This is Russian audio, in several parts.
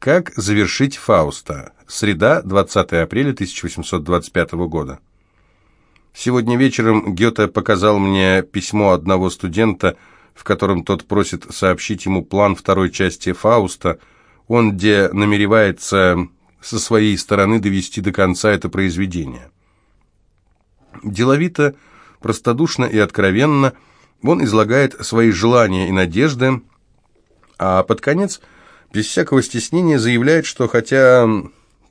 Как завершить Фауста? Среда, 20 апреля 1825 года. Сегодня вечером Гёте показал мне письмо одного студента, в котором тот просит сообщить ему план второй части Фауста. Он где намеревается со своей стороны довести до конца это произведение. Деловито, простодушно и откровенно он излагает свои желания и надежды, а под конец – без всякого стеснения заявляет, что хотя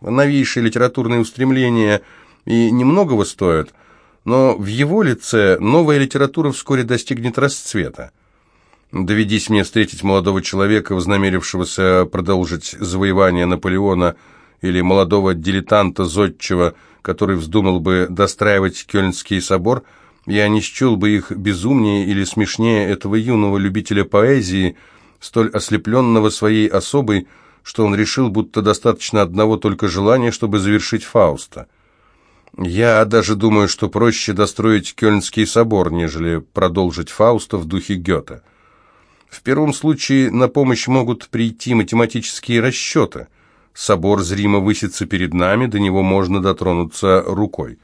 новейшие литературные устремления и немногого стоят, но в его лице новая литература вскоре достигнет расцвета. Доведись мне встретить молодого человека, вознамерившегося продолжить завоевание Наполеона, или молодого дилетанта Зодчего, который вздумал бы достраивать Кёльнский собор, я не счел бы их безумнее или смешнее этого юного любителя поэзии – столь ослепленного своей особой, что он решил, будто достаточно одного только желания, чтобы завершить Фауста. Я даже думаю, что проще достроить Кёльнский собор, нежели продолжить Фауста в духе Гёте. В первом случае на помощь могут прийти математические расчеты. Собор зримо высится перед нами, до него можно дотронуться рукой.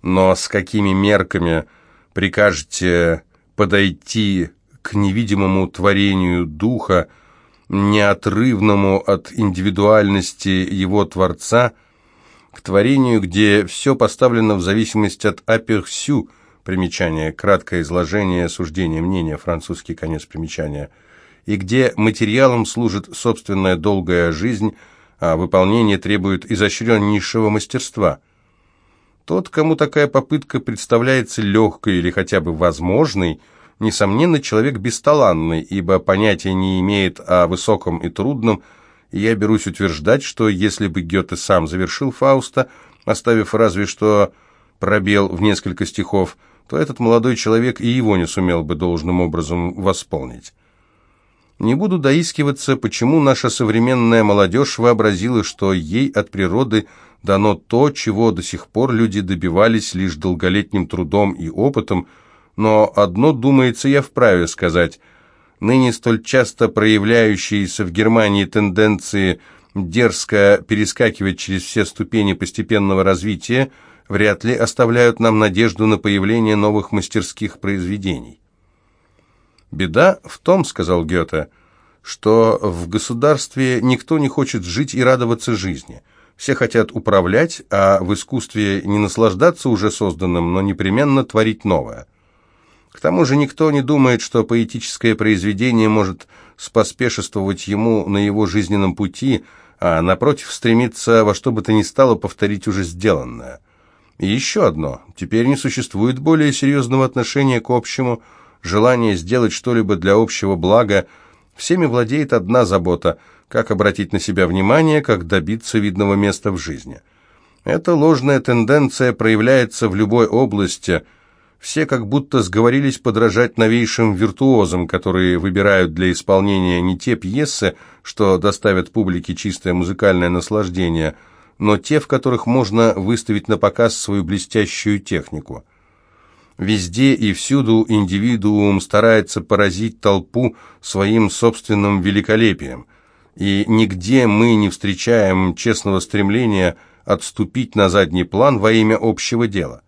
Но с какими мерками прикажете подойти к невидимому творению духа, неотрывному от индивидуальности его Творца, к творению, где все поставлено в зависимости от аперсю, примечание, краткое изложение, суждение, мнение, французский конец примечания, и где материалом служит собственная долгая жизнь, а выполнение требует изощреннейшего мастерства. Тот, кому такая попытка представляется легкой или хотя бы возможной, несомненно, человек бесталанный, ибо понятия не имеет о высоком и трудном, и я берусь утверждать, что если бы Гёте сам завершил Фауста, оставив разве что пробел в несколько стихов, то этот молодой человек и его не сумел бы должным образом восполнить. Не буду доискиваться, почему наша современная молодежь вообразила, что ей от природы дано то, чего до сих пор люди добивались лишь долголетним трудом и опытом, но одно, думается, я вправе сказать. Ныне столь часто проявляющиеся в Германии тенденции дерзко перескакивать через все ступени постепенного развития вряд ли оставляют нам надежду на появление новых мастерских произведений. «Беда в том, — сказал Гёте, — что в государстве никто не хочет жить и радоваться жизни. Все хотят управлять, а в искусстве не наслаждаться уже созданным, но непременно творить новое. К тому же никто не думает, что поэтическое произведение может споспешествовать ему на его жизненном пути, а напротив стремится во что бы то ни стало повторить уже сделанное. И еще одно. Теперь не существует более серьезного отношения к общему, желания сделать что-либо для общего блага. Всеми владеет одна забота – как обратить на себя внимание, как добиться видного места в жизни. Эта ложная тенденция проявляется в любой области – все как будто сговорились подражать новейшим виртуозам, которые выбирают для исполнения не те пьесы, что доставят публике чистое музыкальное наслаждение, но те, в которых можно выставить на показ свою блестящую технику. Везде и всюду индивидуум старается поразить толпу своим собственным великолепием, и нигде мы не встречаем честного стремления отступить на задний план во имя общего дела.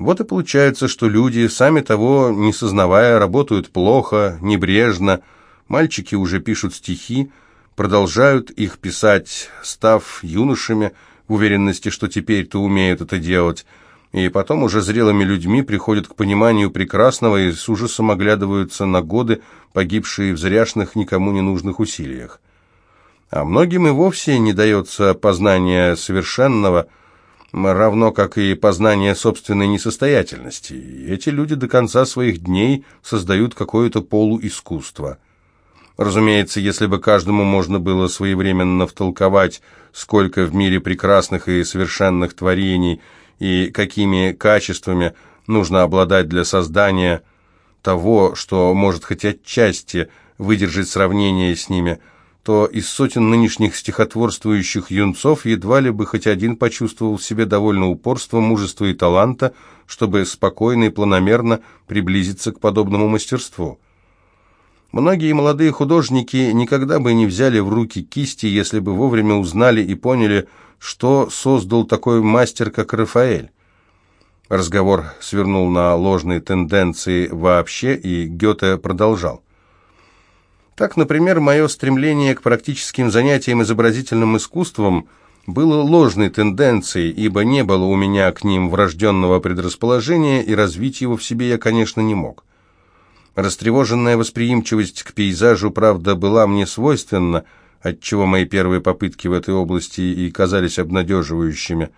Вот и получается, что люди, сами того не сознавая, работают плохо, небрежно. Мальчики уже пишут стихи, продолжают их писать, став юношами, в уверенности, что теперь-то умеют это делать, и потом уже зрелыми людьми приходят к пониманию прекрасного и с ужасом оглядываются на годы, погибшие в зряшных, никому не нужных усилиях. А многим и вовсе не дается познание совершенного – равно как и познание собственной несостоятельности. эти люди до конца своих дней создают какое-то полуискусство. Разумеется, если бы каждому можно было своевременно втолковать, сколько в мире прекрасных и совершенных творений и какими качествами нужно обладать для создания того, что может хоть отчасти выдержать сравнение с ними – то из сотен нынешних стихотворствующих юнцов едва ли бы хоть один почувствовал в себе довольно упорства, мужества и таланта, чтобы спокойно и планомерно приблизиться к подобному мастерству. Многие молодые художники никогда бы не взяли в руки кисти, если бы вовремя узнали и поняли, что создал такой мастер, как Рафаэль. Разговор свернул на ложные тенденции вообще, и Гёте продолжал. Так, например, мое стремление к практическим занятиям изобразительным искусством было ложной тенденцией, ибо не было у меня к ним врожденного предрасположения, и развить его в себе я, конечно, не мог. Растревоженная восприимчивость к пейзажу, правда, была мне свойственна, отчего мои первые попытки в этой области и казались обнадеживающими.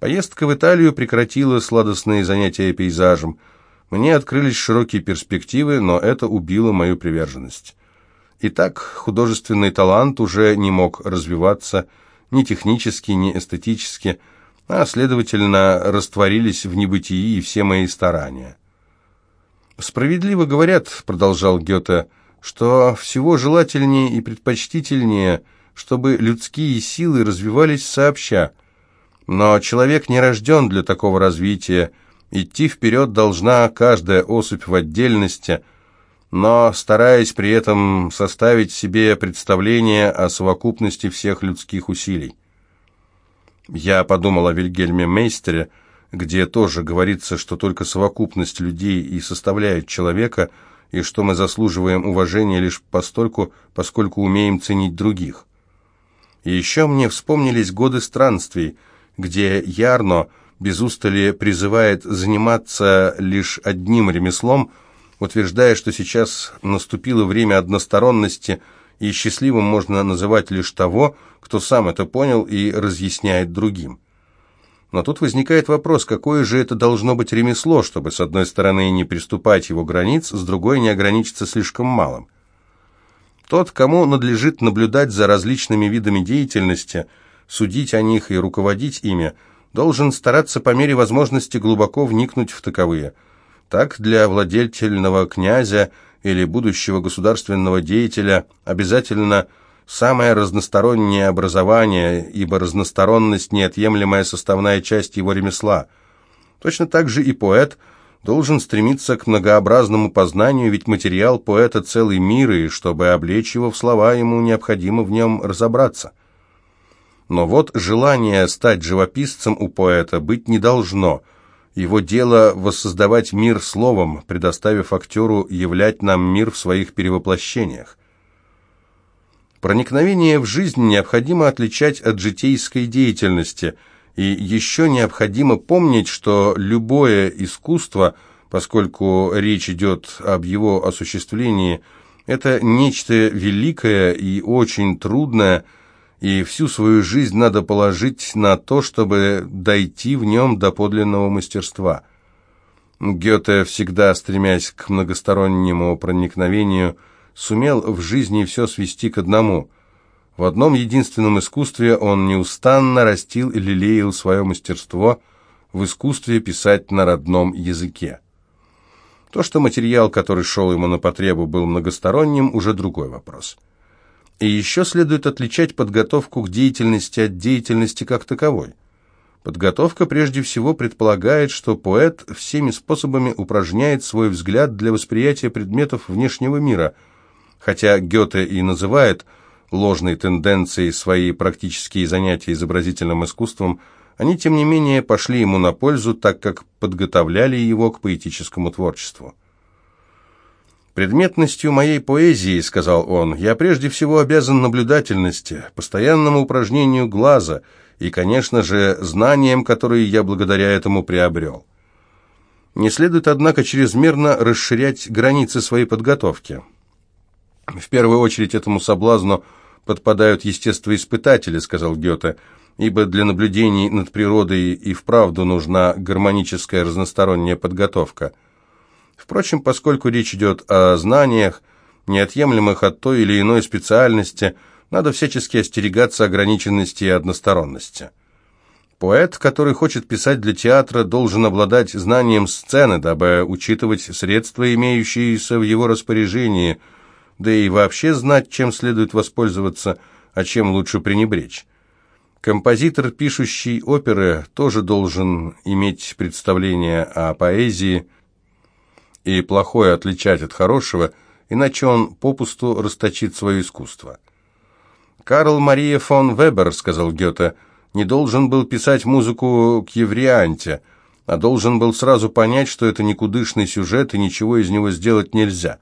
Поездка в Италию прекратила сладостные занятия пейзажем. Мне открылись широкие перспективы, но это убило мою приверженность. Итак, художественный талант уже не мог развиваться ни технически, ни эстетически, а, следовательно, растворились в небытии и все мои старания. «Справедливо говорят», — продолжал Гёте, — «что всего желательнее и предпочтительнее, чтобы людские силы развивались сообща. Но человек не рожден для такого развития, идти вперед должна каждая особь в отдельности, но стараясь при этом составить себе представление о совокупности всех людских усилий. Я подумал о Вильгельме Мейстере, где тоже говорится, что только совокупность людей и составляет человека, и что мы заслуживаем уважения лишь постольку, поскольку умеем ценить других. И еще мне вспомнились годы странствий, где Ярно без устали призывает заниматься лишь одним ремеслом, утверждая, что сейчас наступило время односторонности, и счастливым можно называть лишь того, кто сам это понял и разъясняет другим. Но тут возникает вопрос, какое же это должно быть ремесло, чтобы с одной стороны не приступать его границ, с другой не ограничиться слишком малым. Тот, кому надлежит наблюдать за различными видами деятельности, судить о них и руководить ими, должен стараться по мере возможности глубоко вникнуть в таковые. Так для владельного князя или будущего государственного деятеля обязательно – самое разностороннее образование, ибо разносторонность – неотъемлемая составная часть его ремесла. Точно так же и поэт должен стремиться к многообразному познанию, ведь материал поэта – целый мир, и чтобы облечь его в слова, ему необходимо в нем разобраться. Но вот желание стать живописцем у поэта быть не должно. Его дело – воссоздавать мир словом, предоставив актеру являть нам мир в своих перевоплощениях. Проникновение в жизнь необходимо отличать от житейской деятельности, и еще необходимо помнить, что любое искусство, поскольку речь идет об его осуществлении, это нечто великое и очень трудное, и всю свою жизнь надо положить на то, чтобы дойти в нем до подлинного мастерства. Гёте, всегда стремясь к многостороннему проникновению, сумел в жизни все свести к одному. В одном единственном искусстве он неустанно растил и лелеял свое мастерство в искусстве писать на родном языке. То, что материал, который шел ему на потребу, был многосторонним, уже другой вопрос. И еще следует отличать подготовку к деятельности от деятельности как таковой. Подготовка прежде всего предполагает, что поэт всеми способами упражняет свой взгляд для восприятия предметов внешнего мира – Хотя Гёте и называет ложной тенденцией свои практические занятия изобразительным искусством, они, тем не менее, пошли ему на пользу, так как подготовляли его к поэтическому творчеству. «Предметностью моей поэзии, — сказал он, — я прежде всего обязан наблюдательности, постоянному упражнению глаза и, конечно же, знаниям, которые я благодаря этому приобрел. Не следует, однако, чрезмерно расширять границы своей подготовки». В первую очередь этому соблазну подпадают естествоиспытатели, сказал Гёте, ибо для наблюдений над природой и вправду нужна гармоническая разносторонняя подготовка. Впрочем, поскольку речь идет о знаниях, неотъемлемых от той или иной специальности, надо всячески остерегаться ограниченности и односторонности. Поэт, который хочет писать для театра, должен обладать знанием сцены, дабы учитывать средства, имеющиеся в его распоряжении – да и вообще знать, чем следует воспользоваться, а чем лучше пренебречь. Композитор, пишущий оперы, тоже должен иметь представление о поэзии и плохое отличать от хорошего, иначе он попусту расточит свое искусство. «Карл Мария фон Вебер», — сказал Гёте, — «не должен был писать музыку к Еврианте, а должен был сразу понять, что это никудышный сюжет и ничего из него сделать нельзя».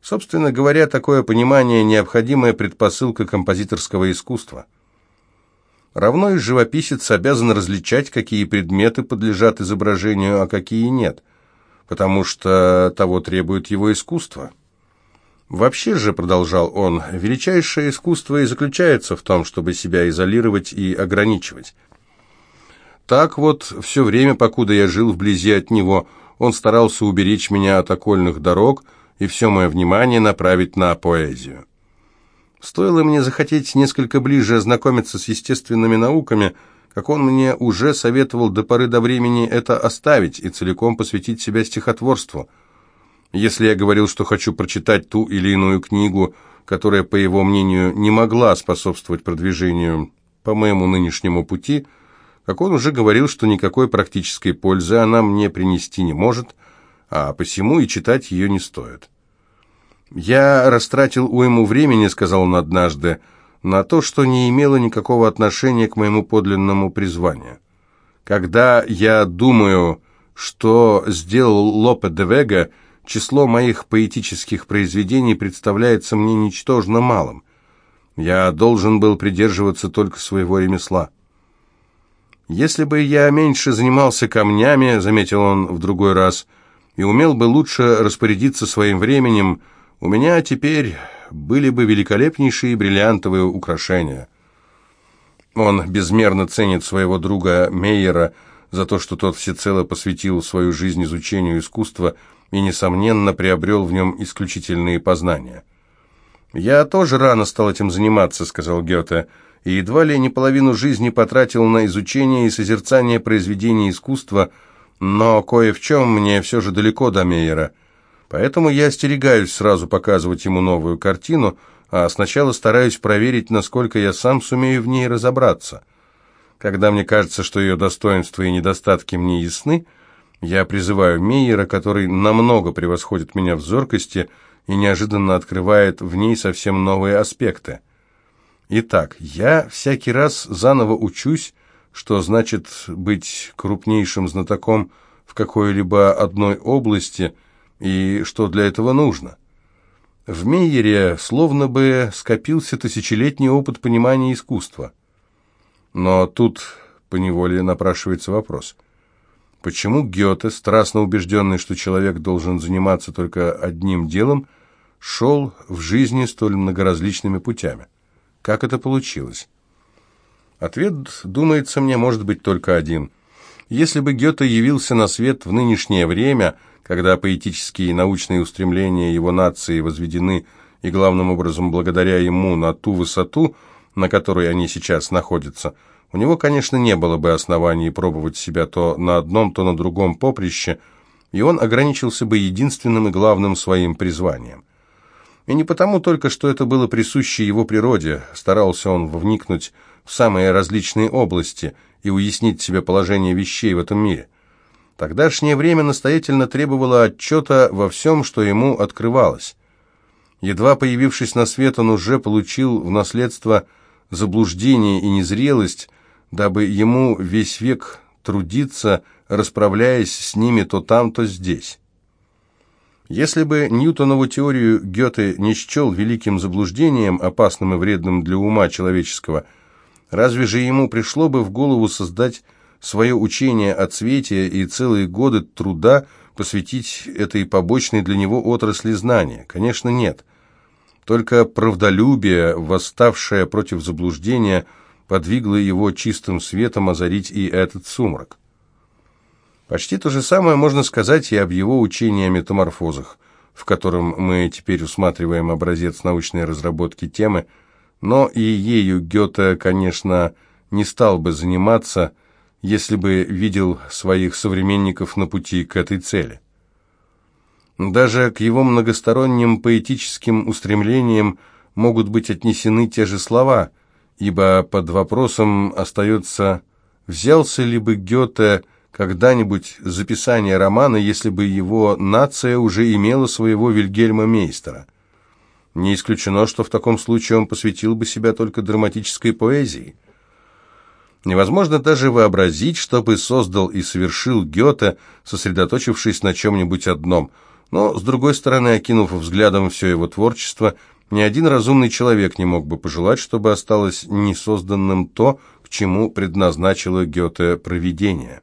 Собственно говоря, такое понимание – необходимая предпосылка композиторского искусства. Равно и живописец обязан различать, какие предметы подлежат изображению, а какие нет, потому что того требует его искусство. Вообще же, продолжал он, величайшее искусство и заключается в том, чтобы себя изолировать и ограничивать. Так вот, все время, покуда я жил вблизи от него, он старался уберечь меня от окольных дорог и все мое внимание направить на поэзию. Стоило мне захотеть несколько ближе ознакомиться с естественными науками, как он мне уже советовал до поры до времени это оставить и целиком посвятить себя стихотворству – если я говорил, что хочу прочитать ту или иную книгу, которая, по его мнению, не могла способствовать продвижению по моему нынешнему пути, как он уже говорил, что никакой практической пользы она мне принести не может, а посему и читать ее не стоит. «Я растратил уйму времени», — сказал он однажды, — «на то, что не имело никакого отношения к моему подлинному призванию. Когда я думаю, что сделал Лопе де Вега, число моих поэтических произведений представляется мне ничтожно малым. Я должен был придерживаться только своего ремесла. «Если бы я меньше занимался камнями», — заметил он в другой раз, — «и умел бы лучше распорядиться своим временем, у меня теперь были бы великолепнейшие бриллиантовые украшения». Он безмерно ценит своего друга Мейера за то, что тот всецело посвятил свою жизнь изучению искусства и, несомненно, приобрел в нем исключительные познания. «Я тоже рано стал этим заниматься», — сказал Гёте, «и едва ли не половину жизни потратил на изучение и созерцание произведений искусства, но кое в чем мне все же далеко до Мейера. Поэтому я остерегаюсь сразу показывать ему новую картину, а сначала стараюсь проверить, насколько я сам сумею в ней разобраться. Когда мне кажется, что ее достоинства и недостатки мне ясны, — я призываю Мейера, который намного превосходит меня в зоркости и неожиданно открывает в ней совсем новые аспекты. Итак, я всякий раз заново учусь, что значит быть крупнейшим знатоком в какой-либо одной области и что для этого нужно. В Мейере словно бы скопился тысячелетний опыт понимания искусства. Но тут поневоле напрашивается вопрос – Почему Гёте, страстно убежденный, что человек должен заниматься только одним делом, шел в жизни столь многоразличными путями? Как это получилось? Ответ, думается мне, может быть только один. Если бы Гёте явился на свет в нынешнее время, когда поэтические и научные устремления его нации возведены и главным образом благодаря ему на ту высоту, на которой они сейчас находятся – у него, конечно, не было бы оснований пробовать себя то на одном, то на другом поприще, и он ограничился бы единственным и главным своим призванием. И не потому только, что это было присуще его природе, старался он вникнуть в самые различные области и уяснить себе положение вещей в этом мире. Тогдашнее время настоятельно требовало отчета во всем, что ему открывалось. Едва появившись на свет, он уже получил в наследство заблуждение и незрелость, дабы ему весь век трудиться, расправляясь с ними то там, то здесь. Если бы Ньютонову теорию Гёте не счел великим заблуждением, опасным и вредным для ума человеческого, разве же ему пришло бы в голову создать свое учение о цвете и целые годы труда посвятить этой побочной для него отрасли знания? Конечно, нет. Только правдолюбие, восставшее против заблуждения – подвигло его чистым светом озарить и этот сумрак. Почти то же самое можно сказать и об его учении о метаморфозах, в котором мы теперь усматриваем образец научной разработки темы, но и ею Гёте, конечно, не стал бы заниматься, если бы видел своих современников на пути к этой цели. Даже к его многосторонним поэтическим устремлениям могут быть отнесены те же слова – ибо под вопросом остается, взялся ли бы Гёте когда-нибудь записание романа, если бы его нация уже имела своего Вильгельма Мейстера. Не исключено, что в таком случае он посвятил бы себя только драматической поэзии. Невозможно даже вообразить, что бы создал и совершил Гёте, сосредоточившись на чем-нибудь одном. Но, с другой стороны, окинув взглядом все его творчество, ни один разумный человек не мог бы пожелать, чтобы осталось несозданным то, к чему предназначило Гёте провидение.